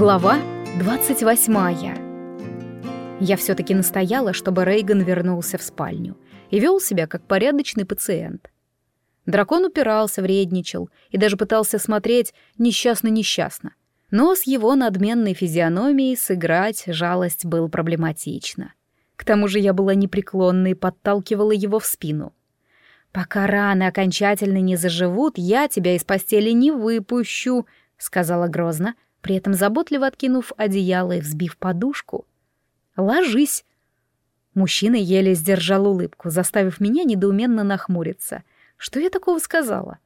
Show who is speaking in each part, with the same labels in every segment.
Speaker 1: Глава 28. Я все-таки настояла, чтобы Рейган вернулся в спальню и вел себя как порядочный пациент. Дракон упирался, вредничал и даже пытался смотреть несчастно-несчастно. Но с его надменной физиономией сыграть жалость было проблематично. К тому же я была непреклонна и подталкивала его в спину. «Пока раны окончательно не заживут, я тебя из постели не выпущу», — сказала грозно, — при этом заботливо откинув одеяло и взбив подушку. «Ложись!» Мужчина еле сдержал улыбку, заставив меня недоуменно нахмуриться. Что я такого сказала?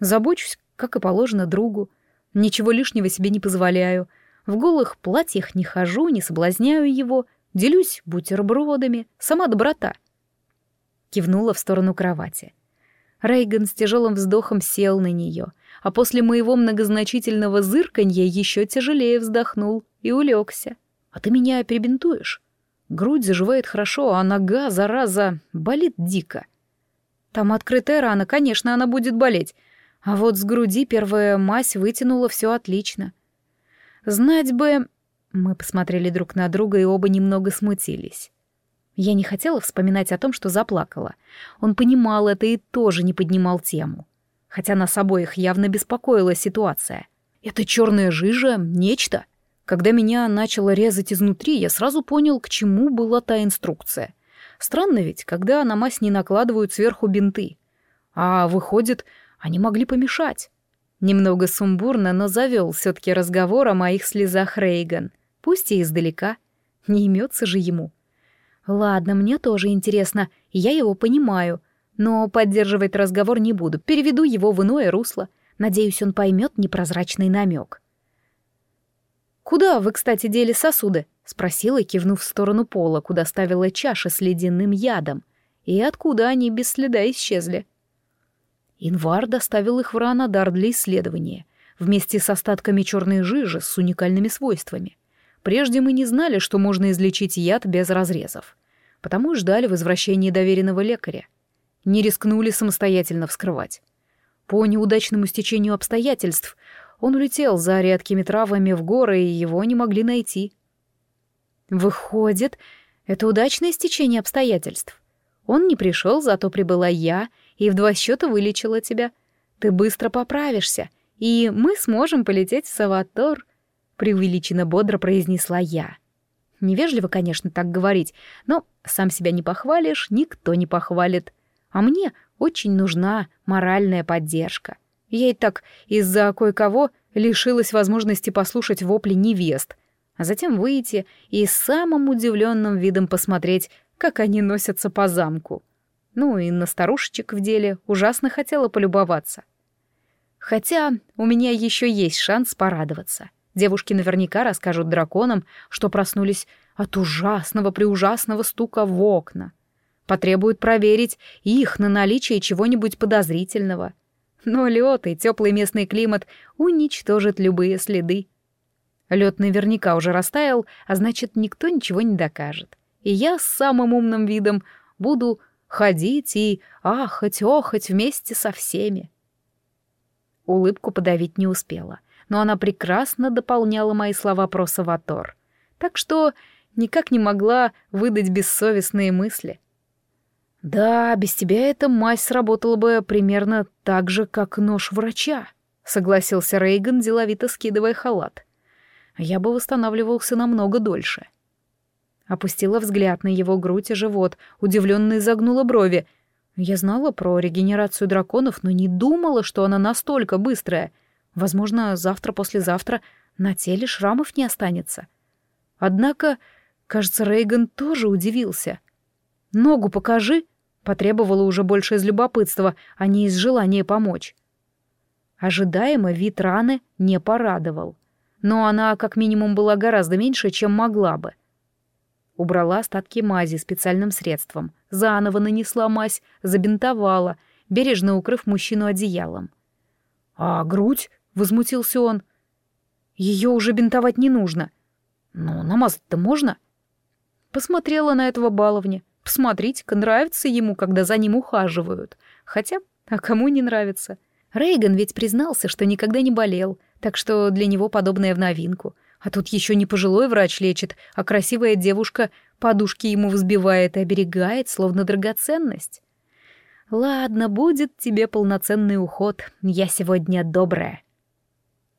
Speaker 1: Забочусь, как и положено другу. Ничего лишнего себе не позволяю. В голых платьях не хожу, не соблазняю его. Делюсь бутербродами. Сама доброта. Кивнула в сторону кровати. Рейган с тяжелым вздохом сел на нее, а после моего многозначительного зырканья еще тяжелее вздохнул и улегся. «А ты меня перебинтуешь?» Грудь заживает хорошо, а нога, зараза, болит дико. Там открытая рана, конечно, она будет болеть. А вот с груди первая мазь вытянула все отлично. Знать бы... Мы посмотрели друг на друга и оба немного смутились. Я не хотела вспоминать о том, что заплакала. Он понимал это и тоже не поднимал тему. Хотя нас обоих явно беспокоила ситуация. Это черная жижа — нечто. Когда меня начало резать изнутри, я сразу понял, к чему была та инструкция. Странно ведь, когда на мазь не накладывают сверху бинты. А выходит, они могли помешать. Немного сумбурно, но завел все-таки разговор о моих слезах Рейган. Пусть и издалека. Не имется же ему. — Ладно, мне тоже интересно, я его понимаю, но поддерживать разговор не буду, переведу его в иное русло. Надеюсь, он поймет непрозрачный намек. «Куда вы, кстати, дели сосуды?» — спросила, кивнув в сторону пола, куда ставила чаши с ледяным ядом. И откуда они без следа исчезли? Инвар доставил их в Ранадар для исследования, вместе с остатками черной жижи с уникальными свойствами. Прежде мы не знали, что можно излечить яд без разрезов, потому ждали возвращения доверенного лекаря. Не рискнули самостоятельно вскрывать. По неудачному стечению обстоятельств он улетел за редкими травами в горы, и его не могли найти. Выходит, это удачное стечение обстоятельств. Он не пришел, зато прибыла я, и в два счета вылечила тебя. Ты быстро поправишься, и мы сможем полететь в Саватор преувеличенно бодро произнесла я. Невежливо, конечно, так говорить, но сам себя не похвалишь, никто не похвалит. А мне очень нужна моральная поддержка. Я и так из-за кое-кого лишилась возможности послушать вопли невест, а затем выйти и самым удивленным видом посмотреть, как они носятся по замку. Ну и на старушечек в деле ужасно хотела полюбоваться. Хотя у меня еще есть шанс порадоваться. Девушки наверняка расскажут драконам, что проснулись от ужасного-преужасного стука в окна. Потребуют проверить их на наличие чего-нибудь подозрительного. Но лед и теплый местный климат уничтожат любые следы. Лед наверняка уже растаял, а значит, никто ничего не докажет. И я с самым умным видом буду ходить и ахать-охать вместе со всеми. Улыбку подавить не успела — но она прекрасно дополняла мои слова про Саватор. Так что никак не могла выдать бессовестные мысли. «Да, без тебя эта мазь сработала бы примерно так же, как нож врача», — согласился Рейган, деловито скидывая халат. «Я бы восстанавливался намного дольше». Опустила взгляд на его грудь и живот, удивленно изогнула брови. Я знала про регенерацию драконов, но не думала, что она настолько быстрая — Возможно, завтра-послезавтра на теле шрамов не останется. Однако, кажется, Рейган тоже удивился. «Ногу покажи», — потребовала уже больше из любопытства, а не из желания помочь. Ожидаемо вид раны не порадовал, но она как минимум была гораздо меньше, чем могла бы. Убрала остатки мази специальным средством, заново нанесла мазь, забинтовала, бережно укрыв мужчину одеялом. «А грудь?» — возмутился он. Ее уже бинтовать не нужно. Но намазать-то можно. Посмотрела на этого баловня. Посмотрите-ка, нравится ему, когда за ним ухаживают. Хотя, а кому не нравится? Рейган ведь признался, что никогда не болел, так что для него подобное в новинку. А тут еще не пожилой врач лечит, а красивая девушка подушки ему взбивает и оберегает, словно драгоценность. Ладно, будет тебе полноценный уход. Я сегодня добрая.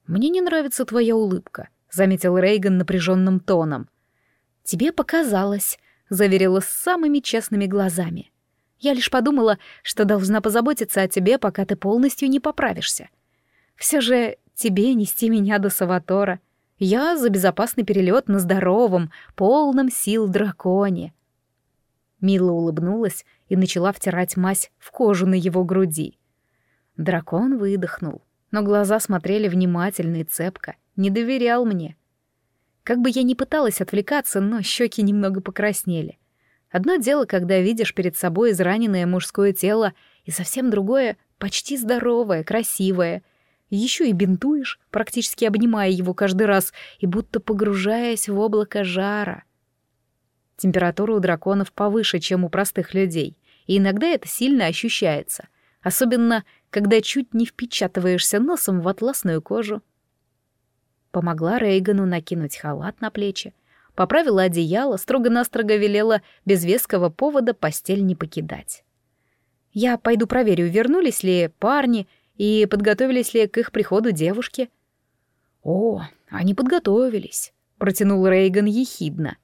Speaker 1: Мне не нравится твоя улыбка, заметил Рейган напряженным тоном. Тебе показалось, заверила с самыми честными глазами. Я лишь подумала, что должна позаботиться о тебе, пока ты полностью не поправишься. Все же тебе нести меня до Саватора. Я за безопасный перелет на здоровом, полном сил драконе. Мила улыбнулась и начала втирать мазь в кожу на его груди. Дракон выдохнул, но глаза смотрели внимательно и цепко, не доверял мне. Как бы я ни пыталась отвлекаться, но щеки немного покраснели. Одно дело, когда видишь перед собой израненное мужское тело, и совсем другое — почти здоровое, красивое. Еще и бинтуешь, практически обнимая его каждый раз и будто погружаясь в облако жара. Температура у драконов повыше, чем у простых людей, и иногда это сильно ощущается, особенно когда чуть не впечатываешься носом в атласную кожу. Помогла Рейгану накинуть халат на плечи, поправила одеяло, строго-настрого велела без веского повода постель не покидать. Я пойду проверю, вернулись ли парни и подготовились ли к их приходу девушки. О, они подготовились, протянул Рейган ехидно.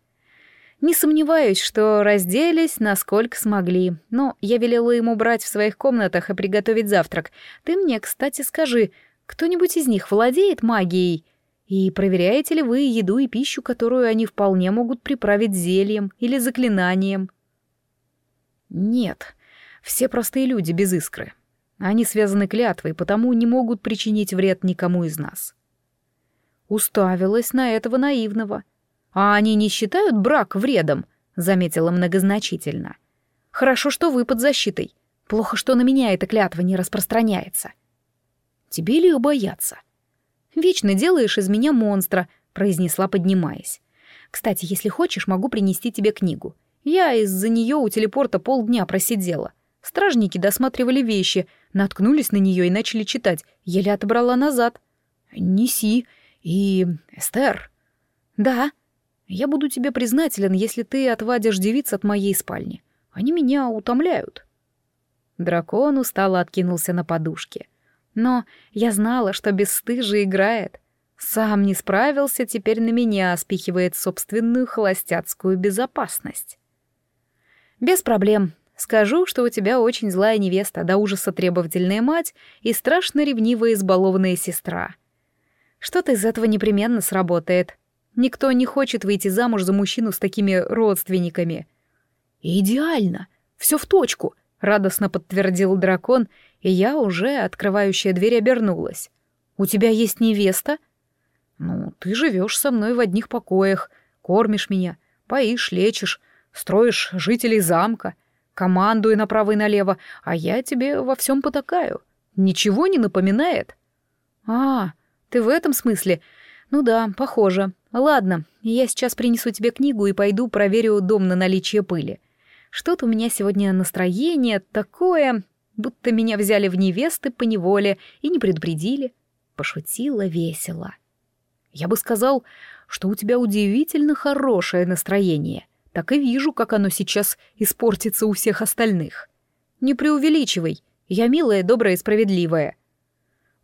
Speaker 1: Не сомневаюсь, что разделись, насколько смогли, но я велела ему брать в своих комнатах и приготовить завтрак. Ты мне, кстати, скажи, кто-нибудь из них владеет магией? И проверяете ли вы еду и пищу, которую они вполне могут приправить зельем или заклинанием? Нет, все простые люди без искры. Они связаны клятвой, потому не могут причинить вред никому из нас. Уставилась на этого наивного. А они не считают брак вредом, заметила многозначительно. Хорошо, что вы под защитой. Плохо, что на меня эта клятва не распространяется. Тебе ли бояться? Вечно делаешь из меня монстра», — произнесла, поднимаясь. «Кстати, если хочешь, могу принести тебе книгу. Я из-за нее у телепорта полдня просидела. Стражники досматривали вещи, наткнулись на нее и начали читать. Еле отобрала назад. Неси. И... Эстер. Да. Я буду тебе признателен, если ты отвадишь девиц от моей спальни. Они меня утомляют. Дракон устало откинулся на подушке. Но я знала, что бесстыжий играет. Сам не справился, теперь на меня спихивает собственную холостяцкую безопасность. Без проблем. Скажу, что у тебя очень злая невеста, до ужаса требовательная мать и страшно ревнивая избалованная сестра. Что-то из этого непременно сработает. Никто не хочет выйти замуж за мужчину с такими родственниками. Идеально. Все в точку. — радостно подтвердил дракон, и я, уже открывающая дверь, обернулась. «У тебя есть невеста?» «Ну, ты живешь со мной в одних покоях, кормишь меня, поишь, лечишь, строишь жителей замка, командуй направо и налево, а я тебе во всем потакаю. Ничего не напоминает?» «А, ты в этом смысле? Ну да, похоже. Ладно, я сейчас принесу тебе книгу и пойду проверю дом на наличие пыли. Что-то у меня сегодня настроение такое, будто меня взяли в невесты по неволе и не предупредили. Пошутила весело. Я бы сказал, что у тебя удивительно хорошее настроение. Так и вижу, как оно сейчас испортится у всех остальных. Не преувеличивай, я милая, добрая и справедливая.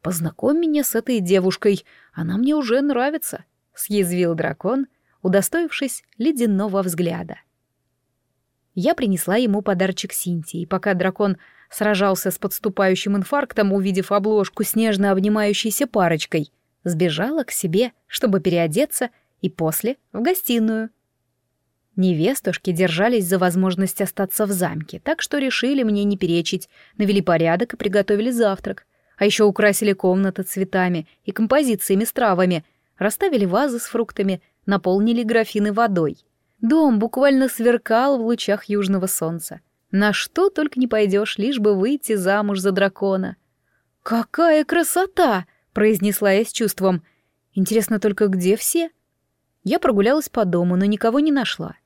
Speaker 1: Познакомь меня с этой девушкой, она мне уже нравится, — съязвил дракон, удостоившись ледяного взгляда. Я принесла ему подарочек Синтии, пока дракон сражался с подступающим инфарктом, увидев обложку с нежно обнимающейся парочкой, сбежала к себе, чтобы переодеться, и после — в гостиную. Невестушки держались за возможность остаться в замке, так что решили мне не перечить, навели порядок и приготовили завтрак, а еще украсили комнаты цветами и композициями с травами, расставили вазы с фруктами, наполнили графины водой — Дом буквально сверкал в лучах южного солнца. На что только не пойдешь, лишь бы выйти замуж за дракона. «Какая красота!» — произнесла я с чувством. «Интересно только, где все?» Я прогулялась по дому, но никого не нашла.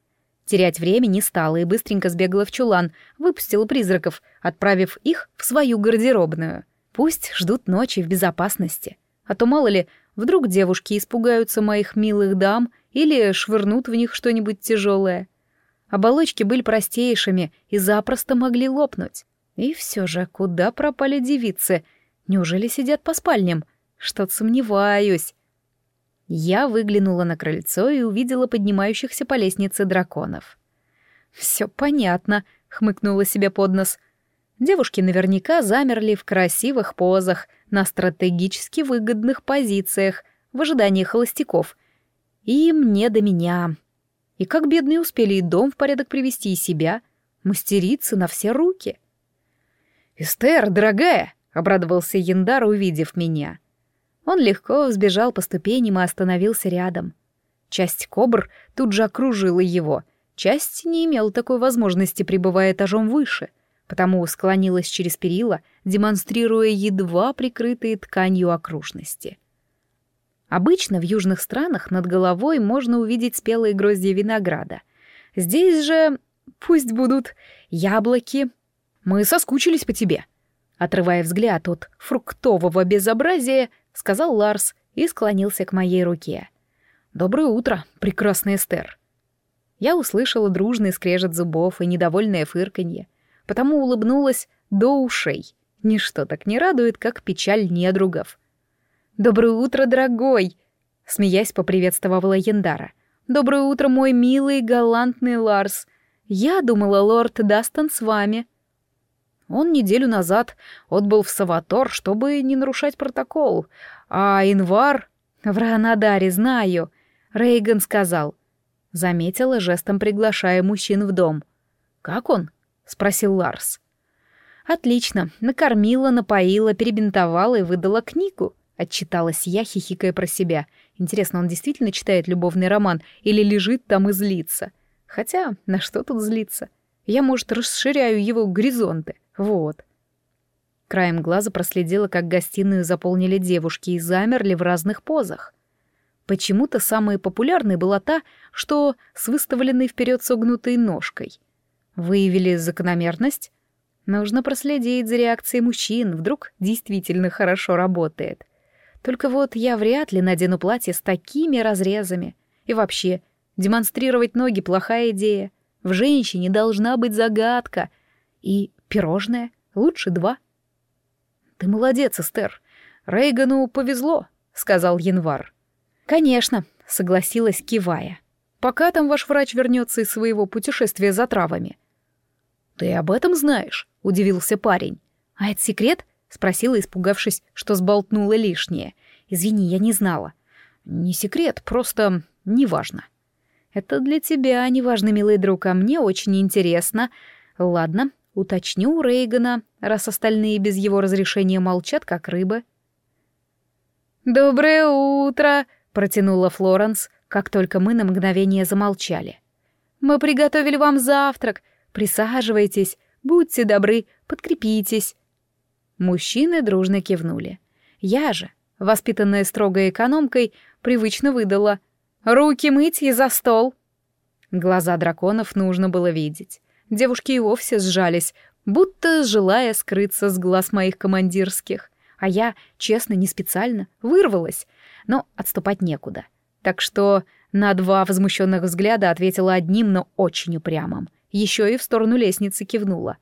Speaker 1: Терять время не стала и быстренько сбегала в чулан, выпустила призраков, отправив их в свою гардеробную. Пусть ждут ночи в безопасности. А то, мало ли, Вдруг девушки испугаются моих милых дам или швырнут в них что-нибудь тяжелое. Оболочки были простейшими и запросто могли лопнуть. И все же, куда пропали девицы? Неужели сидят по спальням? Что-то сомневаюсь. Я выглянула на крыльцо и увидела поднимающихся по лестнице драконов. Все понятно», — хмыкнула себе под нос. Девушки наверняка замерли в красивых позах, на стратегически выгодных позициях, в ожидании холостяков. И мне до меня. И как бедные успели и дом в порядок привести, и себя, мастерицы на все руки. «Эстер, дорогая!» — обрадовался Яндар, увидев меня. Он легко взбежал по ступеням и остановился рядом. Часть кобр тут же окружила его, часть не имела такой возможности, пребывая этажом выше, потому склонилась через перила, демонстрируя едва прикрытые тканью окружности. Обычно в южных странах над головой можно увидеть спелые гроздья винограда. Здесь же пусть будут яблоки. Мы соскучились по тебе. Отрывая взгляд от фруктового безобразия, сказал Ларс и склонился к моей руке. «Доброе утро, прекрасный Эстер». Я услышала дружный скрежет зубов и недовольное фырканье, потому улыбнулась до ушей. Ничто так не радует, как печаль недругов. «Доброе утро, дорогой!» Смеясь, поприветствовала Яндара. «Доброе утро, мой милый, галантный Ларс. Я думала, лорд Дастон с вами». Он неделю назад отбыл в Саватор, чтобы не нарушать протокол. А Инвар... В Ранадаре знаю. Рейган сказал. Заметила жестом, приглашая мужчин в дом. «Как он?» — спросил Ларс. «Отлично. Накормила, напоила, перебинтовала и выдала книгу», — отчиталась я, хихикая про себя. Интересно, он действительно читает любовный роман или лежит там и злится? Хотя, на что тут злиться? Я, может, расширяю его горизонты. Вот. Краем глаза проследила, как гостиную заполнили девушки и замерли в разных позах. Почему-то самой популярной была та, что с выставленной вперед согнутой ножкой. Выявили закономерность? Нужно проследить за реакцией мужчин, вдруг действительно хорошо работает. Только вот я вряд ли надену платье с такими разрезами. И вообще, демонстрировать ноги — плохая идея. В женщине должна быть загадка. И Пирожное? Лучше два. Ты молодец, Эстер. Рейгану повезло, сказал Январ. Конечно, согласилась, кивая. Пока там ваш врач вернется из своего путешествия за травами. Ты об этом знаешь? удивился парень. А это секрет? Спросила, испугавшись, что сболтнула лишнее. Извини, я не знала. Не секрет, просто неважно. Это для тебя неважно, милый друг, а мне очень интересно. Ладно, Уточню у Рейгана, раз остальные без его разрешения молчат, как рыбы. «Доброе утро!» — протянула Флоренс, как только мы на мгновение замолчали. «Мы приготовили вам завтрак. Присаживайтесь, будьте добры, подкрепитесь». Мужчины дружно кивнули. Я же, воспитанная строгой экономкой, привычно выдала «Руки мыть и за стол». Глаза драконов нужно было видеть. Девушки и вовсе сжались, будто желая скрыться с глаз моих командирских. А я, честно, не специально, вырвалась, но отступать некуда. Так что на два возмущенных взгляда ответила одним, но очень упрямым. Еще и в сторону лестницы кивнула.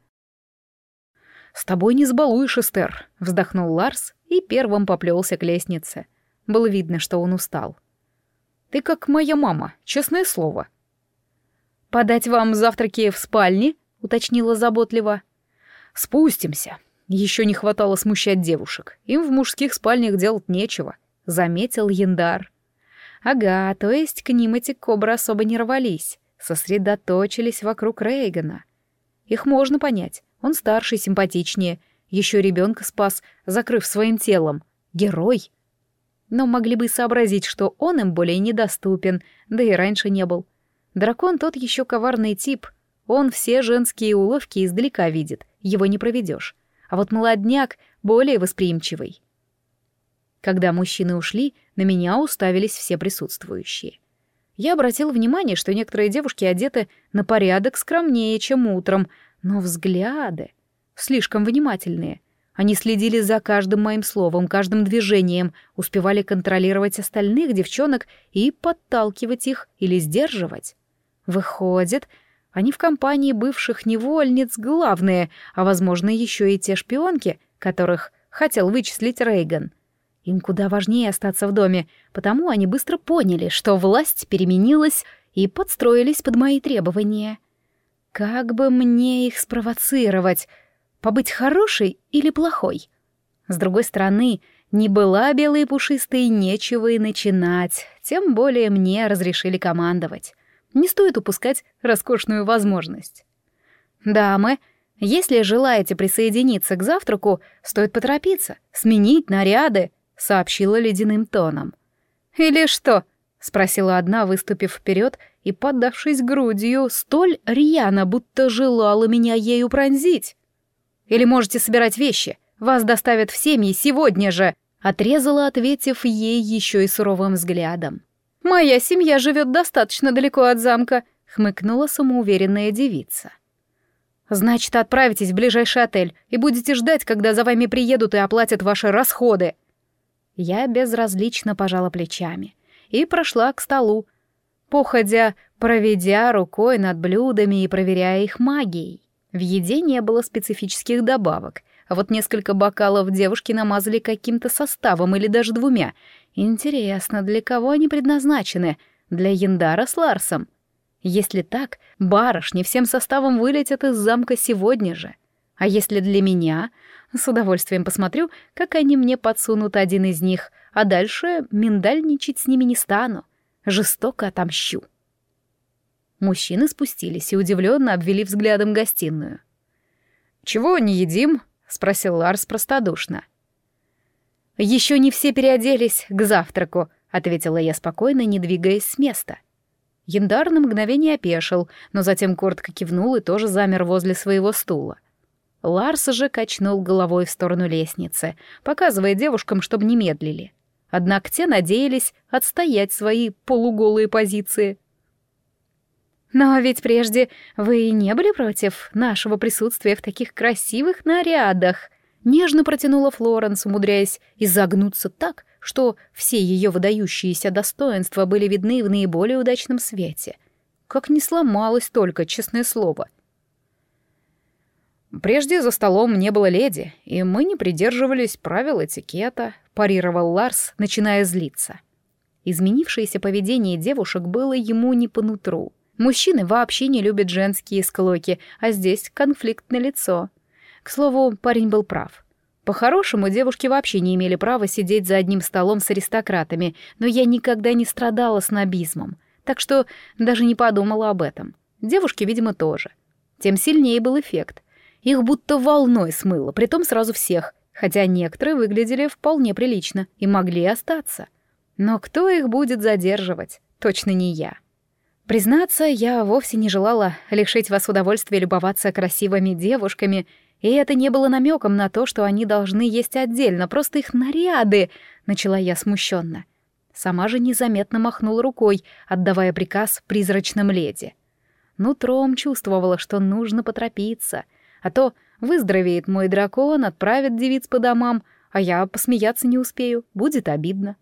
Speaker 1: «С тобой не сбалуешь, Эстер», — вздохнул Ларс и первым поплелся к лестнице. Было видно, что он устал. «Ты как моя мама, честное слово», «Подать вам завтраки в спальне?» — уточнила заботливо. «Спустимся. Еще не хватало смущать девушек. Им в мужских спальнях делать нечего», — заметил Яндар. «Ага, то есть к ним эти кобры особо не рвались, сосредоточились вокруг Рейгана. Их можно понять. Он старше, симпатичнее, еще ребенка спас, закрыв своим телом. Герой. Но могли бы сообразить, что он им более недоступен, да и раньше не был. Дракон тот еще коварный тип. Он все женские уловки издалека видит, его не проведешь. А вот молодняк более восприимчивый. Когда мужчины ушли, на меня уставились все присутствующие. Я обратил внимание, что некоторые девушки одеты на порядок скромнее, чем утром, но взгляды слишком внимательные. Они следили за каждым моим словом, каждым движением, успевали контролировать остальных девчонок и подталкивать их или сдерживать. Выходит, они в компании бывших невольниц главные, а, возможно, еще и те шпионки, которых хотел вычислить Рейган. Им куда важнее остаться в доме, потому они быстро поняли, что власть переменилась и подстроились под мои требования. Как бы мне их спровоцировать? Побыть хорошей или плохой? С другой стороны, не была белой и пушистой, нечего и начинать, тем более мне разрешили командовать. Не стоит упускать роскошную возможность. «Дамы, если желаете присоединиться к завтраку, стоит поторопиться, сменить наряды», — сообщила ледяным тоном. «Или что?» — спросила одна, выступив вперед и поддавшись грудью, столь рьяно, будто желала меня ею пронзить. «Или можете собирать вещи, вас доставят в семьи сегодня же», — отрезала, ответив ей еще и суровым взглядом. «Моя семья живет достаточно далеко от замка», — хмыкнула самоуверенная девица. «Значит, отправитесь в ближайший отель и будете ждать, когда за вами приедут и оплатят ваши расходы». Я безразлично пожала плечами и прошла к столу, походя, проведя рукой над блюдами и проверяя их магией. В еде не было специфических добавок, а вот несколько бокалов девушки намазали каким-то составом или даже двумя, Интересно, для кого они предназначены? Для Яндара с Ларсом? Если так, барышни всем составом вылетят из замка сегодня же. А если для меня? С удовольствием посмотрю, как они мне подсунут один из них, а дальше миндальничать с ними не стану. Жестоко отомщу. Мужчины спустились и удивленно обвели взглядом гостиную. «Чего не едим?» — спросил Ларс простодушно. — «Еще не все переоделись к завтраку», — ответила я спокойно, не двигаясь с места. Яндар на мгновение опешил, но затем коротко кивнул и тоже замер возле своего стула. Ларс же качнул головой в сторону лестницы, показывая девушкам, чтобы не медлили. Однако те надеялись отстоять свои полуголые позиции. «Но ведь прежде вы не были против нашего присутствия в таких красивых нарядах», Нежно протянула Флоренс, умудряясь изогнуться так, что все ее выдающиеся достоинства были видны в наиболее удачном свете. Как не сломалось только, честное слово. «Прежде за столом не было леди, и мы не придерживались правил этикета», — парировал Ларс, начиная злиться. Изменившееся поведение девушек было ему не по нутру. Мужчины вообще не любят женские склоки, а здесь конфликт на лицо. К слову, парень был прав. По-хорошему, девушки вообще не имели права сидеть за одним столом с аристократами, но я никогда не страдала снобизмом, так что даже не подумала об этом. Девушки, видимо, тоже. Тем сильнее был эффект. Их будто волной смыло, притом сразу всех, хотя некоторые выглядели вполне прилично и могли остаться. Но кто их будет задерживать? Точно не я. Признаться, я вовсе не желала лишить вас удовольствия любоваться красивыми девушками и это не было намеком на то, что они должны есть отдельно, просто их наряды, начала я смущенно. Сама же незаметно махнула рукой, отдавая приказ призрачным леди. Нутром чувствовала, что нужно поторопиться, а то выздоровеет мой дракон, отправит девиц по домам, а я посмеяться не успею, будет обидно.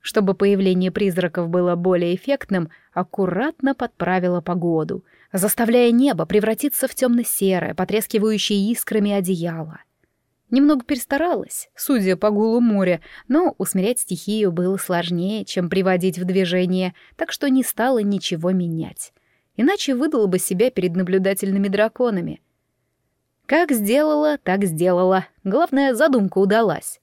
Speaker 1: Чтобы появление призраков было более эффектным, аккуратно подправила погоду, заставляя небо превратиться в темно-серое, потрескивающее искрами одеяло. Немного перестаралась, судя по гулу моря, но усмирять стихию было сложнее, чем приводить в движение, так что не стала ничего менять. Иначе выдала бы себя перед наблюдательными драконами. Как сделала, так сделала. Главное, задумка удалась.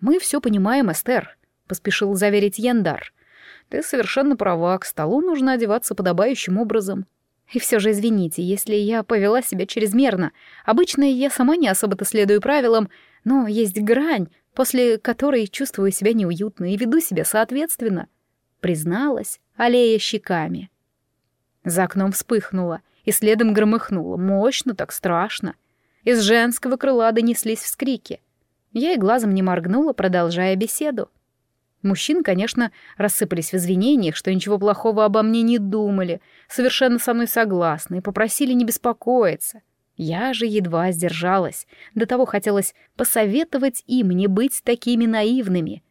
Speaker 1: Мы все понимаем, Эстер. — поспешил заверить Яндар. «Ты совершенно права, к столу нужно одеваться подобающим образом. И все же извините, если я повела себя чрезмерно. Обычно я сама не особо-то следую правилам, но есть грань, после которой чувствую себя неуютно и веду себя соответственно», — призналась, аллея щеками. За окном вспыхнуло, и следом громыхнуло, мощно, так страшно. Из женского крыла донеслись вскрики. Я и глазом не моргнула, продолжая беседу. Мужчин, конечно, рассыпались в извинениях, что ничего плохого обо мне не думали, совершенно со мной согласны и попросили не беспокоиться. Я же едва сдержалась. До того хотелось посоветовать им не быть такими наивными.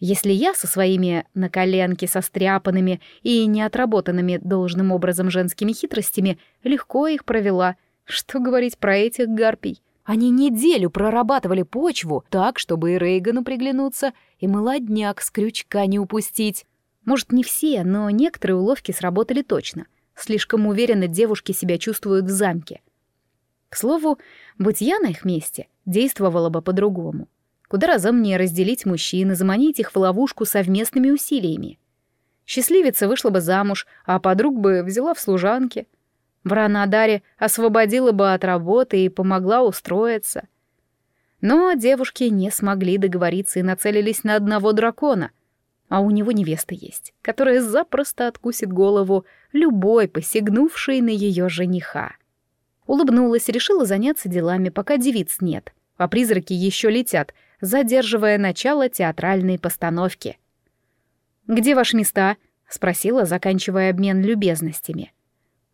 Speaker 1: Если я со своими на коленке состряпанными и неотработанными должным образом женскими хитростями легко их провела, что говорить про этих гарпий? Они неделю прорабатывали почву так, чтобы и Рейгану приглянуться, и молодняк с крючка не упустить. Может, не все, но некоторые уловки сработали точно. Слишком уверенно девушки себя чувствуют в замке. К слову, будь я на их месте, действовала бы по-другому. Куда разумнее разделить мужчин и заманить их в ловушку совместными усилиями. Счастливица вышла бы замуж, а подруг бы взяла в служанки. Вранадаре освободила бы от работы и помогла устроиться. Но девушки не смогли договориться и нацелились на одного дракона. А у него невеста есть, которая запросто откусит голову любой, посягнувшей на ее жениха. Улыбнулась, решила заняться делами, пока девиц нет, а призраки еще летят — задерживая начало театральной постановки. «Где ваши места?» — спросила, заканчивая обмен любезностями.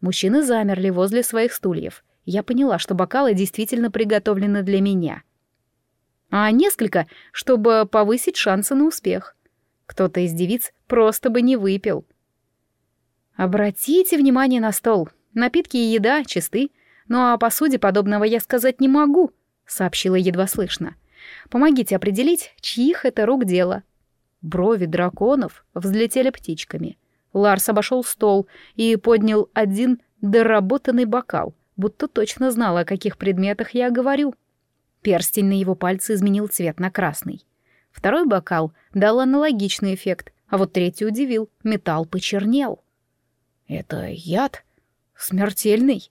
Speaker 1: Мужчины замерли возле своих стульев. Я поняла, что бокалы действительно приготовлены для меня. А несколько, чтобы повысить шансы на успех. Кто-то из девиц просто бы не выпил. Обратите внимание на стол. Напитки и еда чисты, но о посуде подобного я сказать не могу, сообщила едва слышно. Помогите определить, чьих это рук дело. Брови драконов взлетели птичками. Ларс обошел стол и поднял один доработанный бокал, будто точно знал, о каких предметах я говорю. Перстень на его пальце изменил цвет на красный. Второй бокал дал аналогичный эффект, а вот третий удивил — металл почернел. «Это яд? Смертельный?»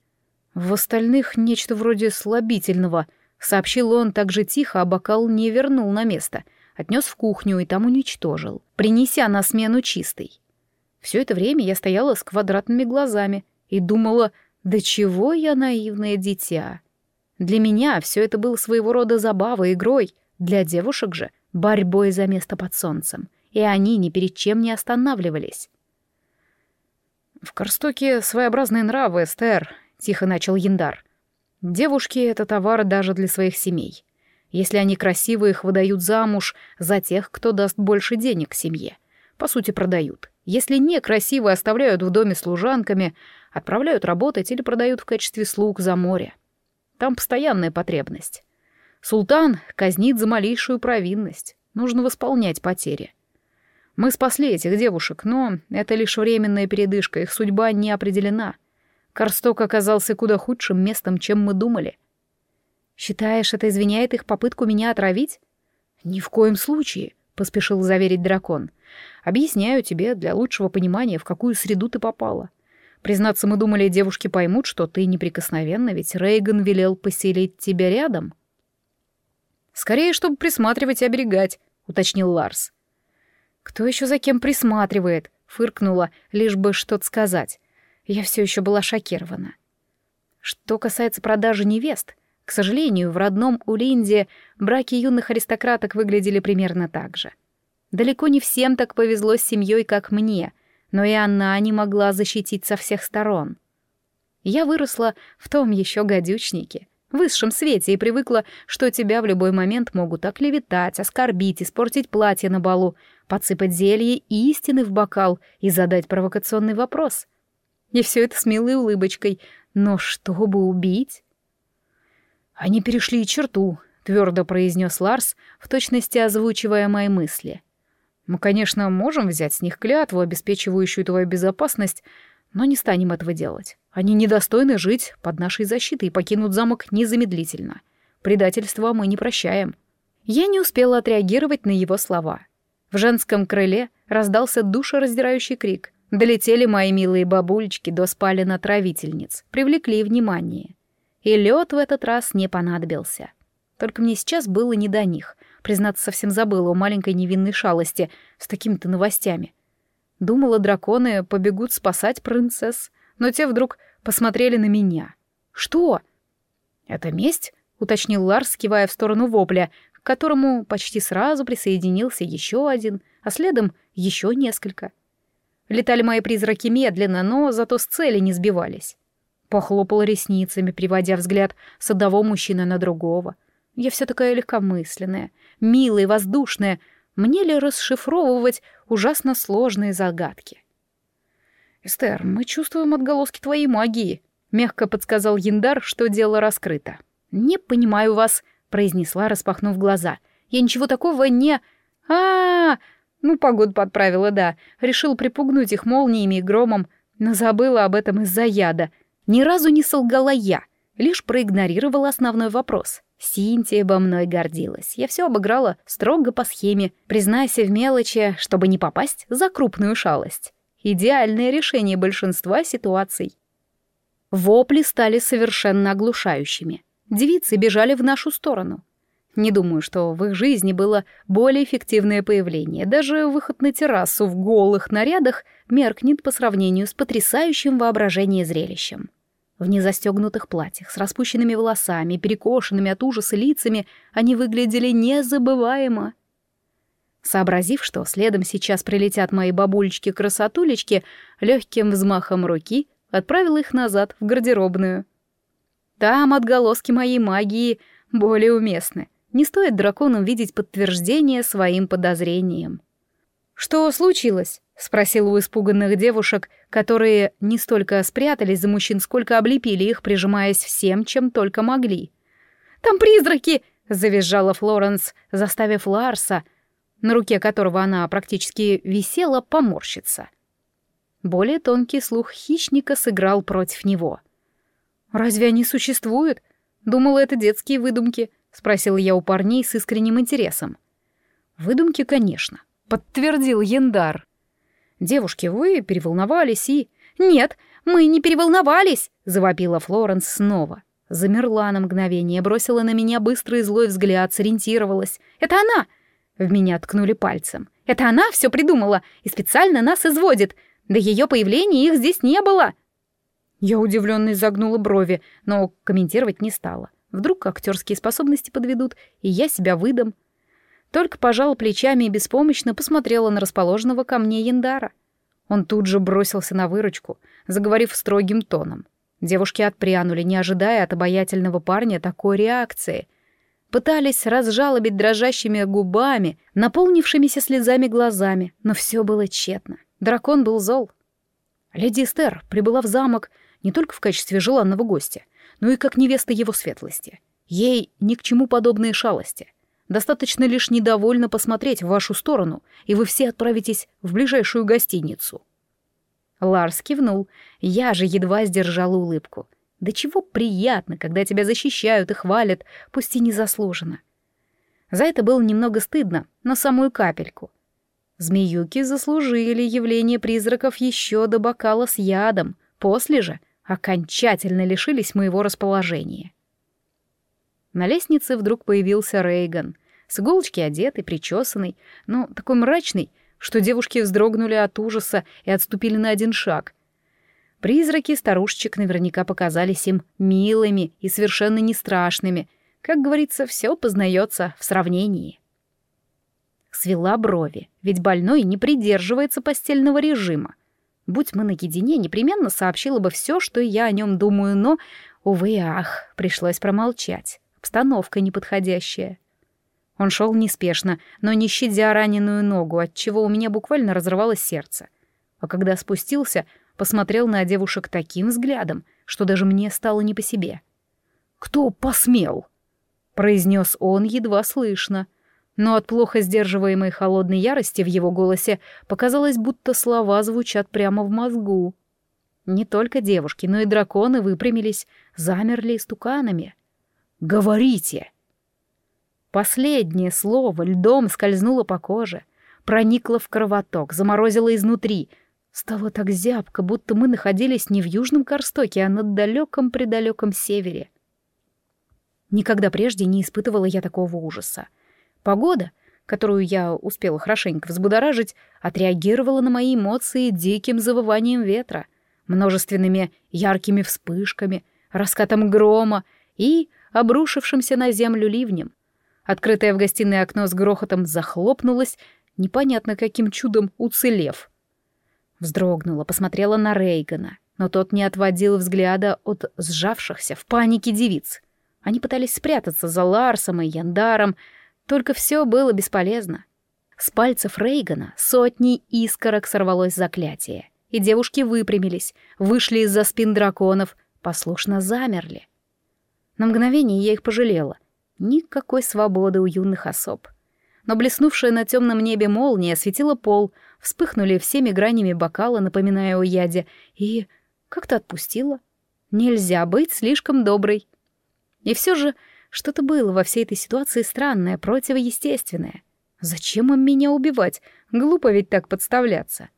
Speaker 1: В остальных нечто вроде слабительного — Сообщил он так же тихо, а бокал не вернул на место. Отнес в кухню и там уничтожил, принеся на смену чистый. Все это время я стояла с квадратными глазами и думала, да чего я наивное дитя. Для меня все это было своего рода забавой, игрой, для девушек же — борьбой за место под солнцем, и они ни перед чем не останавливались. «В Корстоке своеобразные нравы, Эстер», — тихо начал Яндар. Девушки — это товар даже для своих семей. Если они красивые, их выдают замуж за тех, кто даст больше денег семье. По сути, продают. Если не красивые, оставляют в доме служанками, отправляют работать или продают в качестве слуг за море. Там постоянная потребность. Султан казнит за малейшую провинность. Нужно восполнять потери. Мы спасли этих девушек, но это лишь временная передышка, их судьба не определена — Корсток оказался куда худшим местом, чем мы думали. Считаешь, это извиняет их попытку меня отравить? Ни в коем случае, поспешил заверить дракон. Объясняю тебе для лучшего понимания, в какую среду ты попала. Признаться, мы думали, девушки поймут, что ты неприкосновенна, ведь Рейган велел поселить тебя рядом. Скорее, чтобы присматривать и оберегать, уточнил Ларс. Кто еще за кем присматривает? фыркнула, лишь бы что-то сказать. Я все еще была шокирована. Что касается продажи невест, к сожалению, в родном Улинде браки юных аристократок выглядели примерно так же. Далеко не всем так повезло с семьей, как мне, но и она не могла защитить со всех сторон. Я выросла в том еще гадючнике, высшем свете и привыкла, что тебя в любой момент могут оклеветать, оскорбить, испортить платье на балу, подсыпать зелье истины в бокал и задать провокационный вопрос — и все это с милой улыбочкой. Но чтобы убить... Они перешли черту, твердо произнес Ларс, в точности озвучивая мои мысли. Мы, конечно, можем взять с них клятву, обеспечивающую твою безопасность, но не станем этого делать. Они недостойны жить под нашей защитой и покинут замок незамедлительно. Предательства мы не прощаем. Я не успела отреагировать на его слова. В женском крыле раздался душераздирающий крик. Долетели мои милые бабулечки до спален отравительниц, привлекли внимание. И лед в этот раз не понадобился. Только мне сейчас было не до них. Признаться, совсем забыла о маленькой невинной шалости с такими-то новостями. Думала, драконы побегут спасать принцесс, но те вдруг посмотрели на меня. «Что?» «Это месть?» — уточнил Ларс, кивая в сторону вопля, к которому почти сразу присоединился еще один, а следом еще несколько — Летали мои призраки медленно, но зато с цели не сбивались. Похлопала ресницами, приводя взгляд с одного мужчины на другого. Я все такая легкомысленная, милая и воздушная. Мне ли расшифровывать ужасно сложные загадки? «Эстер, мы чувствуем отголоски твоей магии», — мягко подсказал Яндар, что дело раскрыто. «Не понимаю вас», — произнесла, распахнув глаза. «Я ничего такого не...» а, -а, -а Ну, погода подправила, да. Решил припугнуть их молниями и громом, но забыла об этом из-за яда. Ни разу не солгала я, лишь проигнорировала основной вопрос. Синтия обо мной гордилась. Я все обыграла строго по схеме, признайся в мелочи, чтобы не попасть за крупную шалость. Идеальное решение большинства ситуаций. Вопли стали совершенно оглушающими. Девицы бежали в нашу сторону. Не думаю, что в их жизни было более эффективное появление. Даже выход на террасу в голых нарядах меркнет по сравнению с потрясающим воображением зрелищем. В незастегнутых платьях, с распущенными волосами, перекошенными от ужаса лицами, они выглядели незабываемо. Сообразив, что следом сейчас прилетят мои бабулечки-красотулечки, легким взмахом руки отправил их назад в гардеробную. Там отголоски моей магии более уместны. Не стоит драконам видеть подтверждение своим подозрениям. «Что случилось?» — спросил у испуганных девушек, которые не столько спрятались за мужчин, сколько облепили их, прижимаясь всем, чем только могли. «Там призраки!» — завизжала Флоренс, заставив Ларса, на руке которого она практически висела, поморщиться. Более тонкий слух хищника сыграл против него. «Разве они существуют? Думала, это детские выдумки», — спросил я у парней с искренним интересом. «Выдумки, конечно», — подтвердил Яндар. «Девушки, вы переволновались и...» «Нет, мы не переволновались!» — завопила Флоренс снова. Замерла на мгновение, бросила на меня быстрый злой взгляд, сориентировалась. «Это она!» В меня ткнули пальцем. «Это она все придумала и специально нас изводит. До ее появления их здесь не было!» Я удивленно изогнула брови, но комментировать не стала. Вдруг актерские способности подведут, и я себя выдам. Только пожала плечами и беспомощно посмотрела на расположенного ко мне Яндара. Он тут же бросился на выручку, заговорив строгим тоном. Девушки отпрянули, не ожидая от обаятельного парня такой реакции. Пытались разжалобить дрожащими губами, наполнившимися слезами глазами, но все было тщетно. Дракон был зол. Леди Эстер прибыла в замок не только в качестве желанного гостя — но и как невеста его светлости. Ей ни к чему подобные шалости. Достаточно лишь недовольно посмотреть в вашу сторону, и вы все отправитесь в ближайшую гостиницу». Ларс кивнул, я же едва сдержала улыбку. «Да чего приятно, когда тебя защищают и хвалят, пусть и незаслуженно». За это было немного стыдно, на самую капельку. Змеюки заслужили явление призраков еще до бокала с ядом, после же окончательно лишились моего расположения. На лестнице вдруг появился Рейган, с иголочки одетый, причесанный, но такой мрачный, что девушки вздрогнули от ужаса и отступили на один шаг. Призраки старушечек наверняка показались им милыми и совершенно не страшными. Как говорится, все познается в сравнении. Свела брови, ведь больной не придерживается постельного режима. Будь мы наедине, непременно сообщила бы все, что я о нем думаю, но, увы и ах, пришлось промолчать. Обстановка неподходящая. Он шел неспешно, но не щадя раненую ногу, отчего у меня буквально разрывалось сердце. А когда спустился, посмотрел на девушек таким взглядом, что даже мне стало не по себе. «Кто посмел?» — произнес он едва слышно — но от плохо сдерживаемой холодной ярости в его голосе показалось, будто слова звучат прямо в мозгу. Не только девушки, но и драконы выпрямились, замерли стуканами. «Говорите!» Последнее слово льдом скользнуло по коже, проникло в кровоток, заморозило изнутри. Стало так зябко, будто мы находились не в Южном Корстоке, а на далеком-предалеком севере. Никогда прежде не испытывала я такого ужаса. Погода, которую я успела хорошенько взбудоражить, отреагировала на мои эмоции диким завыванием ветра, множественными яркими вспышками, раскатом грома и обрушившимся на землю ливнем. Открытое в гостиной окно с грохотом захлопнулось, непонятно каким чудом уцелев. Вздрогнула, посмотрела на Рейгана. но тот не отводил взгляда от сжавшихся в панике девиц. Они пытались спрятаться за Ларсом и Яндаром, только все было бесполезно. С пальцев Рейгана сотни искорок сорвалось заклятие, и девушки выпрямились, вышли из-за спин драконов, послушно замерли. На мгновение я их пожалела. Никакой свободы у юных особ. Но блеснувшая на темном небе молния осветила пол, вспыхнули всеми гранями бокала, напоминая о яде, и как-то отпустила. Нельзя быть слишком доброй. И все же что-то было во всей этой ситуации странное, противоестественное. Зачем им меня убивать? Глупо ведь так подставляться.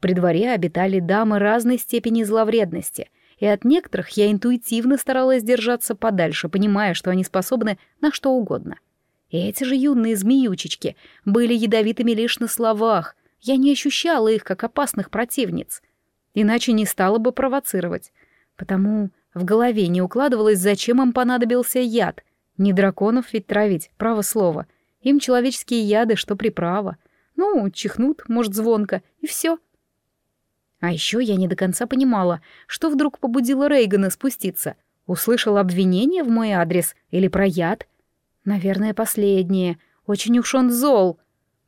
Speaker 1: При дворе обитали дамы разной степени зловредности, и от некоторых я интуитивно старалась держаться подальше, понимая, что они способны на что угодно. И эти же юные змеючечки были ядовитыми лишь на словах. Я не ощущала их как опасных противниц. Иначе не стала бы провоцировать. Потому в голове не укладывалось, зачем им понадобился яд. Не драконов ведь травить, право слово. Им человеческие яды, что приправа. Ну, чихнут, может, звонко, и все. А еще я не до конца понимала, что вдруг побудило Рейгана спуститься. Услышал обвинение в мой адрес или про яд? Наверное, последнее. Очень уж он зол.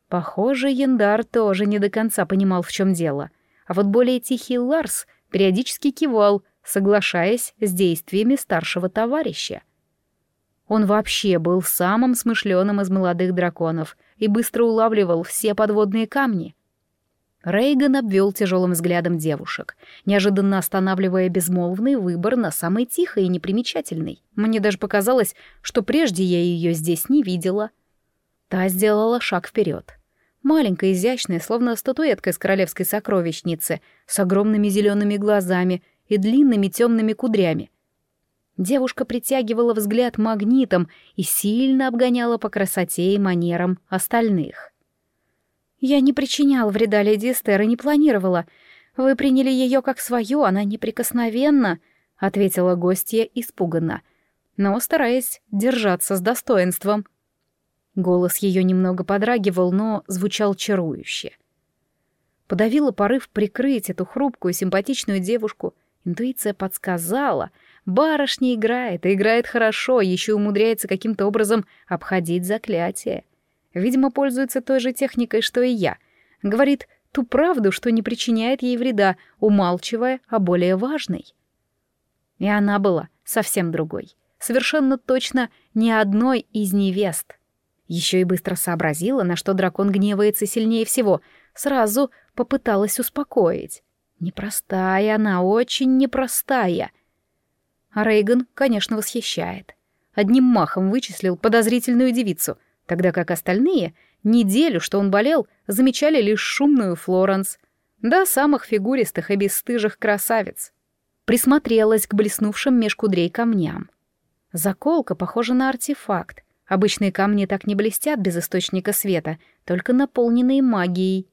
Speaker 1: Похоже, Яндар тоже не до конца понимал, в чем дело. А вот более тихий Ларс периодически кивал — соглашаясь с действиями старшего товарища. Он вообще был самым смышленым из молодых драконов и быстро улавливал все подводные камни. Рейган обвел тяжелым взглядом девушек, неожиданно останавливая безмолвный выбор на самый тихий и непримечательный. Мне даже показалось, что прежде я ее здесь не видела. Та сделала шаг вперед. Маленькая, изящная, словно статуэтка из королевской сокровищницы, с огромными зелеными глазами — и длинными темными кудрями. Девушка притягивала взгляд магнитом и сильно обгоняла по красоте и манерам остальных. «Я не причиняла вреда леди Эстер и не планировала. Вы приняли ее как свою, она неприкосновенна», — ответила гостья испуганно, но стараясь держаться с достоинством. Голос ее немного подрагивал, но звучал чарующе. Подавила порыв прикрыть эту хрупкую, симпатичную девушку — Интуиция подсказала. Барышня играет, и играет хорошо, еще умудряется каким-то образом обходить заклятие. Видимо, пользуется той же техникой, что и я. Говорит ту правду, что не причиняет ей вреда, умалчивая о более важной. И она была совсем другой. Совершенно точно ни одной из невест. Еще и быстро сообразила, на что дракон гневается сильнее всего. Сразу попыталась успокоить. Непростая она, очень непростая. А Рейган, конечно, восхищает. Одним махом вычислил подозрительную девицу, тогда как остальные, неделю, что он болел, замечали лишь шумную Флоренс, да самых фигуристых и бесстыжих красавиц. Присмотрелась к блеснувшим меж кудрей камням. Заколка похожа на артефакт. Обычные камни так не блестят без источника света, только наполненные магией.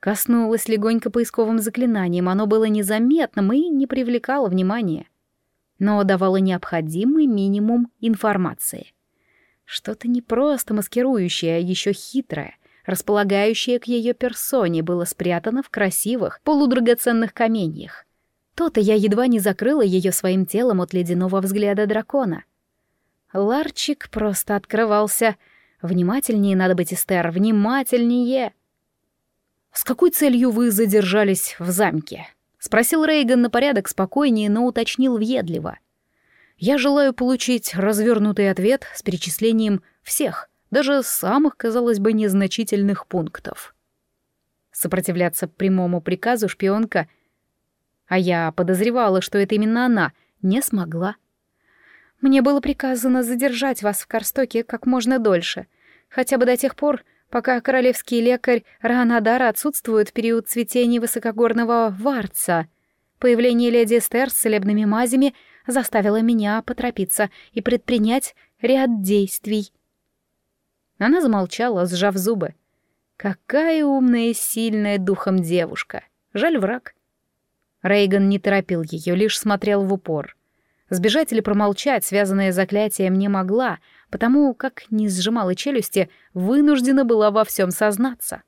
Speaker 1: Коснулась легонько поисковым заклинанием, оно было незаметным и не привлекало внимания, но давало необходимый минимум информации. Что-то не просто маскирующее, а еще хитрое, располагающее к ее персоне, было спрятано в красивых, полудрагоценных каменьях. То-то я едва не закрыла ее своим телом от ледяного взгляда дракона. Ларчик просто открывался. Внимательнее надо быть, Эстер, внимательнее! «С какой целью вы задержались в замке?» — спросил Рейган на порядок спокойнее, но уточнил въедливо. «Я желаю получить развернутый ответ с перечислением всех, даже самых, казалось бы, незначительных пунктов». Сопротивляться прямому приказу шпионка, а я подозревала, что это именно она, не смогла. «Мне было приказано задержать вас в Карстоке как можно дольше, хотя бы до тех пор, пока королевский лекарь Ранадара отсутствует в период цветения высокогорного варца. Появление леди Эстер с целебными мазями заставило меня поторопиться и предпринять ряд действий. Она замолчала, сжав зубы. Какая умная и сильная духом девушка. Жаль враг. Рейган не торопил ее, лишь смотрел в упор. Сбежать или промолчать, связанное заклятием, не могла, потому как не сжимала челюсти, вынуждена была во всем сознаться.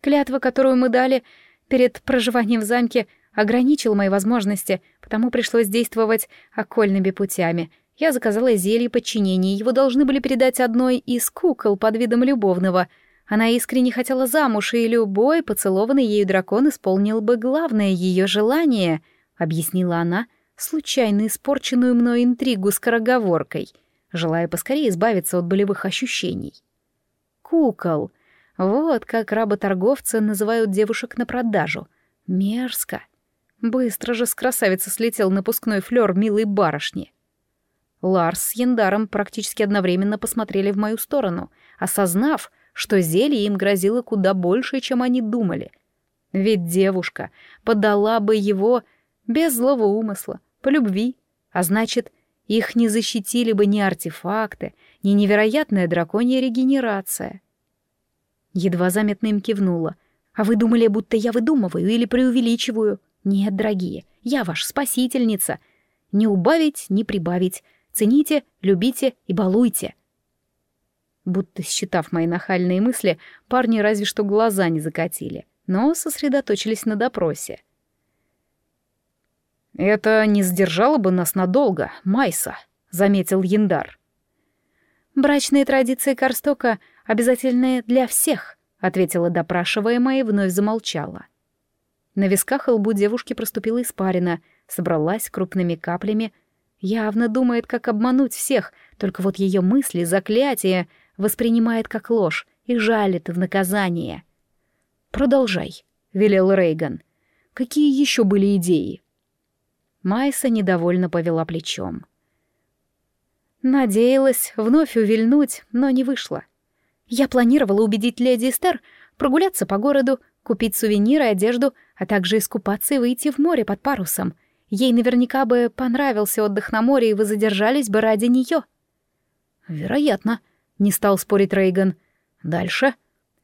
Speaker 1: Клятва, которую мы дали, перед проживанием в замке ограничил мои возможности, потому пришлось действовать окольными путями. Я заказала зелье подчинения, его должны были передать одной из кукол под видом любовного. Она искренне хотела замуж, и любой поцелованный ею дракон исполнил бы главное ее желание, — объяснила она, случайно испорченную мной интригу скороговоркой, желая поскорее избавиться от болевых ощущений. Кукол. Вот как работорговцы называют девушек на продажу. Мерзко. Быстро же с красавицы слетел напускной флёр милой барышни. Ларс с Яндаром практически одновременно посмотрели в мою сторону, осознав, что зелье им грозило куда больше, чем они думали. Ведь девушка подала бы его без злого умысла, по любви, а значит, их не защитили бы ни артефакты, ни невероятная драконья регенерация. Едва заметно им кивнула. «А вы думали, будто я выдумываю или преувеличиваю?» «Нет, дорогие, я ваша спасительница. Не убавить, не прибавить. Цените, любите и балуйте». Будто считав мои нахальные мысли, парни разве что глаза не закатили, но сосредоточились на допросе.
Speaker 2: «Это не сдержало бы нас надолго, Майса», — заметил Яндар.
Speaker 1: «Брачные традиции Карстока обязательны для всех», — ответила допрашиваемая и вновь замолчала. На висках и лбу девушки проступила испарина, собралась крупными каплями. Явно думает, как обмануть всех, только вот ее мысли, заклятия воспринимает как ложь и жалит в наказание.
Speaker 2: «Продолжай», — велел Рейган. «Какие еще были идеи?»
Speaker 1: Майса недовольно повела плечом. Надеялась вновь увильнуть, но не вышло. Я планировала убедить леди Эстер прогуляться по городу, купить сувениры, одежду, а также искупаться и выйти в море под парусом. Ей наверняка бы понравился отдых на море, и вы задержались бы ради нее.
Speaker 2: Вероятно, не стал спорить Рейган. Дальше.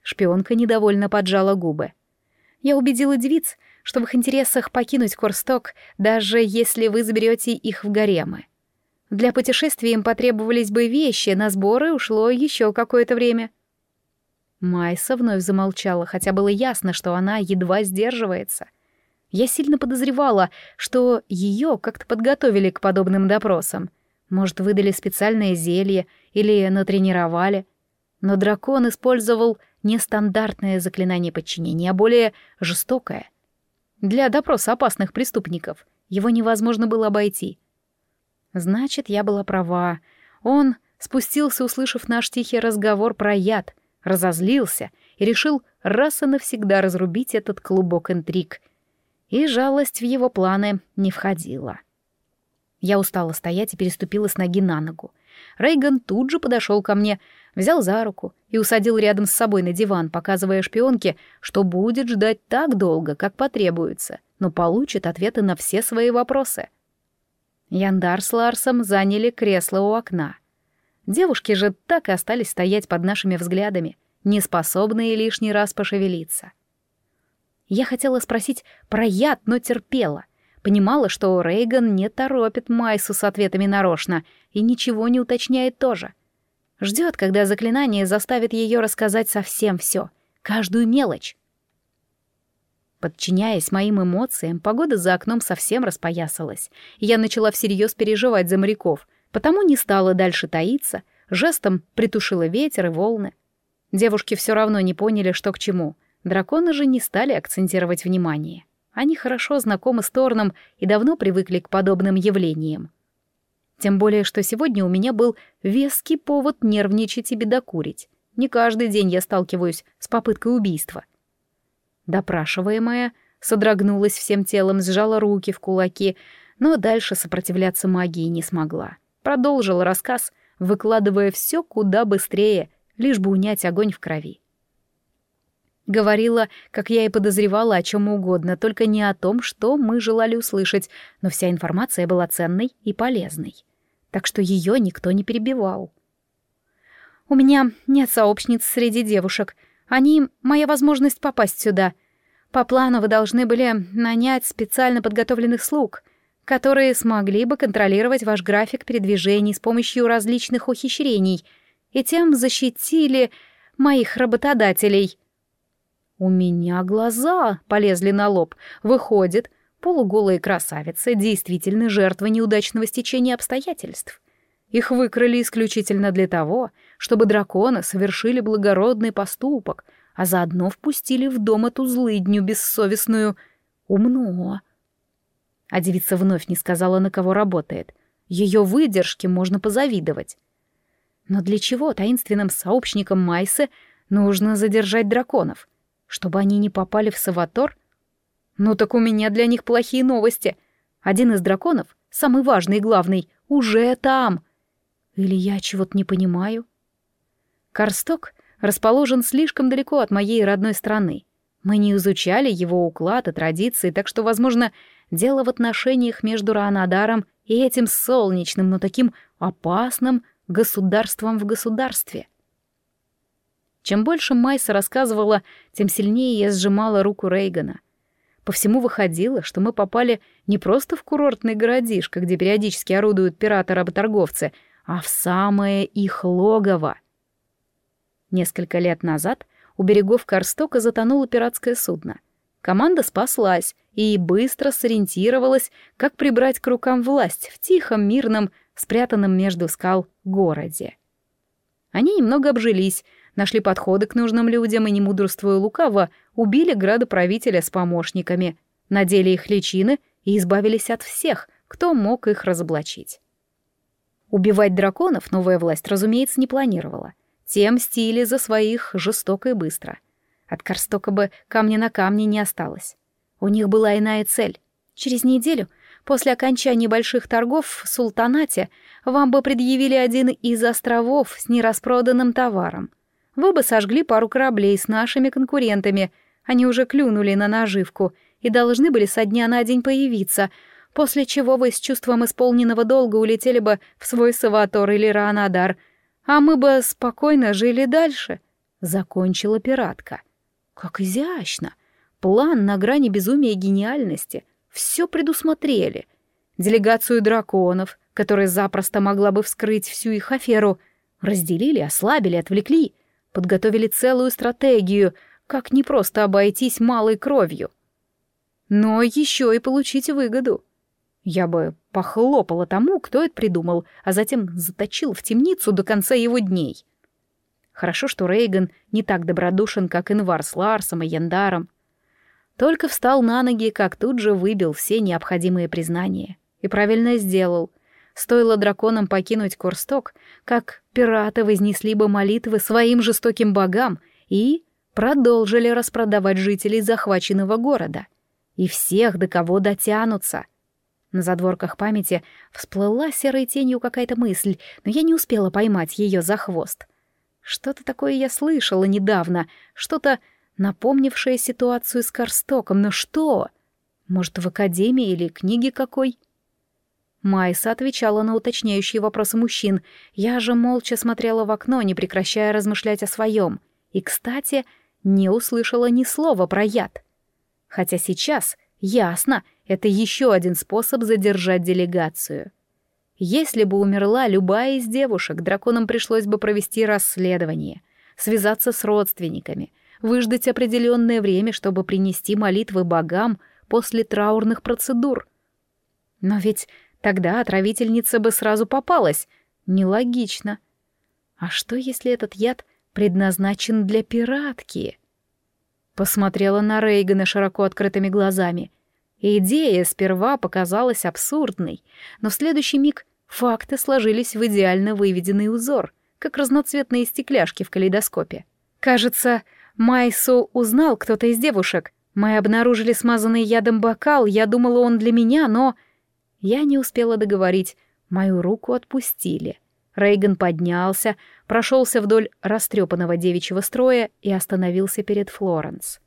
Speaker 2: Шпионка недовольно поджала губы.
Speaker 1: Я убедила девиц, что в их интересах покинуть Корсток, даже если вы заберете их в гаремы. Для путешествия им потребовались бы вещи, на сборы ушло еще какое-то время. Майса вновь замолчала, хотя было ясно, что она едва сдерживается. Я сильно подозревала, что ее как-то подготовили к подобным допросам. Может, выдали специальное зелье или натренировали. Но дракон использовал нестандартное заклинание подчинения, а более жестокое — для допроса опасных преступников его невозможно было обойти. Значит, я была права. Он спустился, услышав наш тихий разговор про яд, разозлился и решил раз и навсегда разрубить этот клубок интриг. И жалость в его планы не входила. Я устала стоять и переступила с ноги на ногу. Рейган тут же подошел ко мне, взял за руку и усадил рядом с собой на диван, показывая шпионке, что будет ждать так долго, как потребуется, но получит ответы на все свои вопросы. Яндар с Ларсом заняли кресло у окна. Девушки же так и остались стоять под нашими взглядами, не способные лишний раз пошевелиться. Я хотела спросить про яд, но терпела. Понимала, что Рейган не торопит Майсу с ответами нарочно и ничего не уточняет тоже. Ждет, когда заклинание заставит ее рассказать совсем все, каждую мелочь. Подчиняясь моим эмоциям, погода за окном совсем распоясалась, и я начала всерьез переживать за моряков, потому не стала дальше таиться, жестом притушила ветер и волны. Девушки все равно не поняли, что к чему. Драконы же не стали акцентировать внимание. Они хорошо знакомы с Торном и давно привыкли к подобным явлениям. Тем более, что сегодня у меня был веский повод нервничать и бедокурить. Не каждый день я сталкиваюсь с попыткой убийства. Допрашиваемая содрогнулась всем телом, сжала руки в кулаки, но дальше сопротивляться магии не смогла. Продолжила рассказ, выкладывая все куда быстрее, лишь бы унять огонь в крови. Говорила, как я и подозревала, о чем угодно, только не о том, что мы желали услышать, но вся информация была ценной и полезной. Так что ее никто не перебивал. «У меня нет сообщниц среди девушек. Они — моя возможность попасть сюда. По плану вы должны были нанять специально подготовленных слуг, которые смогли бы контролировать ваш график передвижений с помощью различных ухищрений и тем защитили моих работодателей». У меня глаза полезли на лоб. Выходит, полуголые красавицы действительно жертвы неудачного стечения обстоятельств. Их выкрали исключительно для того, чтобы драконы совершили благородный поступок, а заодно впустили в дом эту злыдню бессовестную. Умно. А девица вновь не сказала, на кого работает. Ее выдержке можно позавидовать. Но для чего таинственным сообщникам Майсы нужно задержать драконов? Чтобы они не попали в Саватор? Ну так у меня для них плохие новости. Один из драконов, самый важный и главный, уже там. Или я чего-то не понимаю? Карсток расположен слишком далеко от моей родной страны. Мы не изучали его уклад и традиции, так что, возможно, дело в отношениях между Ранадаром и этим солнечным, но таким опасным государством в государстве. Чем больше Майса рассказывала, тем сильнее я сжимала руку Рейгана. По всему выходило, что мы попали не просто в курортный городишко, где периодически орудуют пираты-работорговцы, а в самое их логово. Несколько лет назад у берегов Карстока затонуло пиратское судно. Команда спаслась и быстро сориентировалась, как прибрать к рукам власть в тихом, мирном, спрятанном между скал городе. Они немного обжились, нашли подходы к нужным людям и, не мудрствуя лукаво, убили градоправителя с помощниками, надели их личины и избавились от всех, кто мог их разоблачить. Убивать драконов новая власть, разумеется, не планировала. Тем стили за своих жестоко и быстро. От Карстока бы камня на камне не осталось. У них была иная цель. Через неделю, после окончания больших торгов в Султанате, вам бы предъявили один из островов с нераспроданным товаром — вы бы сожгли пару кораблей с нашими конкурентами. Они уже клюнули на наживку и должны были со дня на день появиться, после чего вы с чувством исполненного долга улетели бы в свой Саватор или Ранадар, а мы бы спокойно жили дальше. Закончила пиратка. Как изящно! План на грани безумия и гениальности. Все предусмотрели. Делегацию драконов, которая запросто могла бы вскрыть всю их аферу, разделили, ослабили, отвлекли — подготовили целую стратегию, как не просто обойтись малой кровью. Но еще и получить выгоду. Я бы похлопала тому, кто это придумал, а затем заточил в темницу до конца его дней. Хорошо, что Рейган не так добродушен, как Инвар с Ларсом и Яндаром. Только встал на ноги, как тут же выбил все необходимые признания. И правильно сделал. Стоило драконам покинуть Курсток, как пираты вознесли бы молитвы своим жестоким богам и продолжили распродавать жителей захваченного города. И всех, до кого дотянутся. На задворках памяти всплыла серой тенью какая-то мысль, но я не успела поймать ее за хвост. Что-то такое я слышала недавно, что-то напомнившее ситуацию с Карстоком, но что? Может, в академии или книге какой? — Майса отвечала на уточняющие вопросы мужчин. Я же молча смотрела в окно, не прекращая размышлять о своем. И, кстати, не услышала ни слова про яд. Хотя сейчас, ясно, это еще один способ задержать делегацию. Если бы умерла любая из девушек, драконам пришлось бы провести расследование, связаться с родственниками, выждать определенное время, чтобы принести молитвы богам после траурных процедур. Но ведь Тогда отравительница бы сразу попалась. Нелогично. А что, если этот яд предназначен для пиратки? Посмотрела на Рейгана широко открытыми глазами. Идея сперва показалась абсурдной, но в следующий миг факты сложились в идеально выведенный узор, как разноцветные стекляшки в калейдоскопе. Кажется, Майсу узнал кто-то из девушек. Мы обнаружили смазанный ядом бокал, я думала, он для меня, но... Я не успела договорить. Мою руку отпустили. Рейган поднялся, прошелся вдоль растрепанного девичьего строя и остановился перед Флоренс.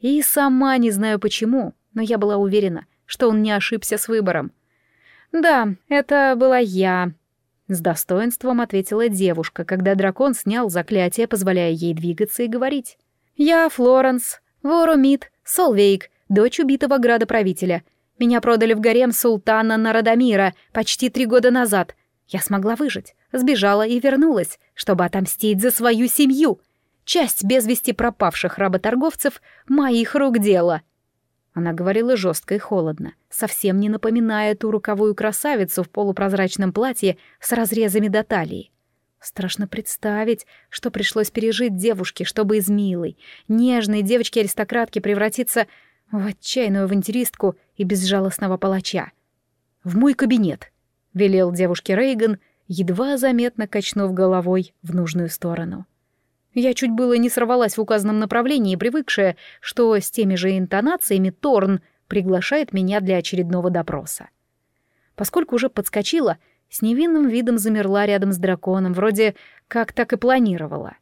Speaker 1: И сама не знаю почему, но я была уверена, что он не ошибся с выбором. «Да, это была я», — с достоинством ответила девушка, когда дракон снял заклятие, позволяя ей двигаться и говорить. «Я Флоренс, Ворумит, Солвейк, дочь убитого градоправителя. Меня продали в гарем султана Нарадамира почти три года назад. Я смогла выжить, сбежала и вернулась, чтобы отомстить за свою семью. Часть без вести пропавших работорговцев — моих рук дело. Она говорила жестко и холодно, совсем не напоминая ту руковую красавицу в полупрозрачном платье с разрезами до талии. Страшно представить, что пришлось пережить девушке, чтобы из милой, нежной девочки-аристократки превратиться в отчаянную авантюристку и безжалостного палача. «В мой кабинет», — велел девушке Рейган, едва заметно качнув головой в нужную сторону. Я чуть было не сорвалась в указанном направлении, привыкшая, что с теми же интонациями Торн приглашает меня для очередного допроса. Поскольку уже подскочила, с невинным видом замерла рядом с драконом, вроде как так и планировала.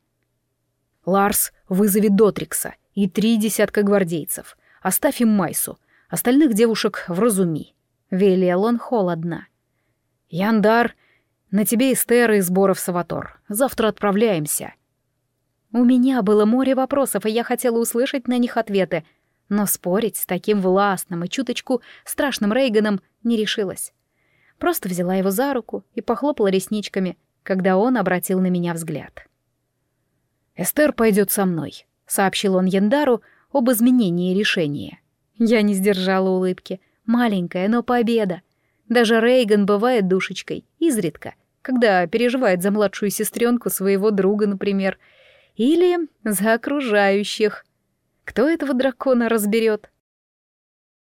Speaker 1: «Ларс, вызови Дотрикса и три десятка гвардейцев. Оставь им Майсу, остальных девушек вразуми», — велел он холодно. «Яндар, на тебе Эстер и сборов Саватор. Завтра отправляемся». У меня было море вопросов, и я хотела услышать на них ответы, но спорить с таким властным и чуточку страшным Рейганом не решилась. Просто взяла его за руку и похлопала ресничками, когда он обратил на меня взгляд. «Эстер пойдет со мной», — сообщил он Яндару об изменении решения. Я не сдержала улыбки. Маленькая, но победа. Даже Рейган бывает душечкой, изредка, когда переживает за младшую сестренку своего друга, например — или за окружающих. Кто этого дракона разберет?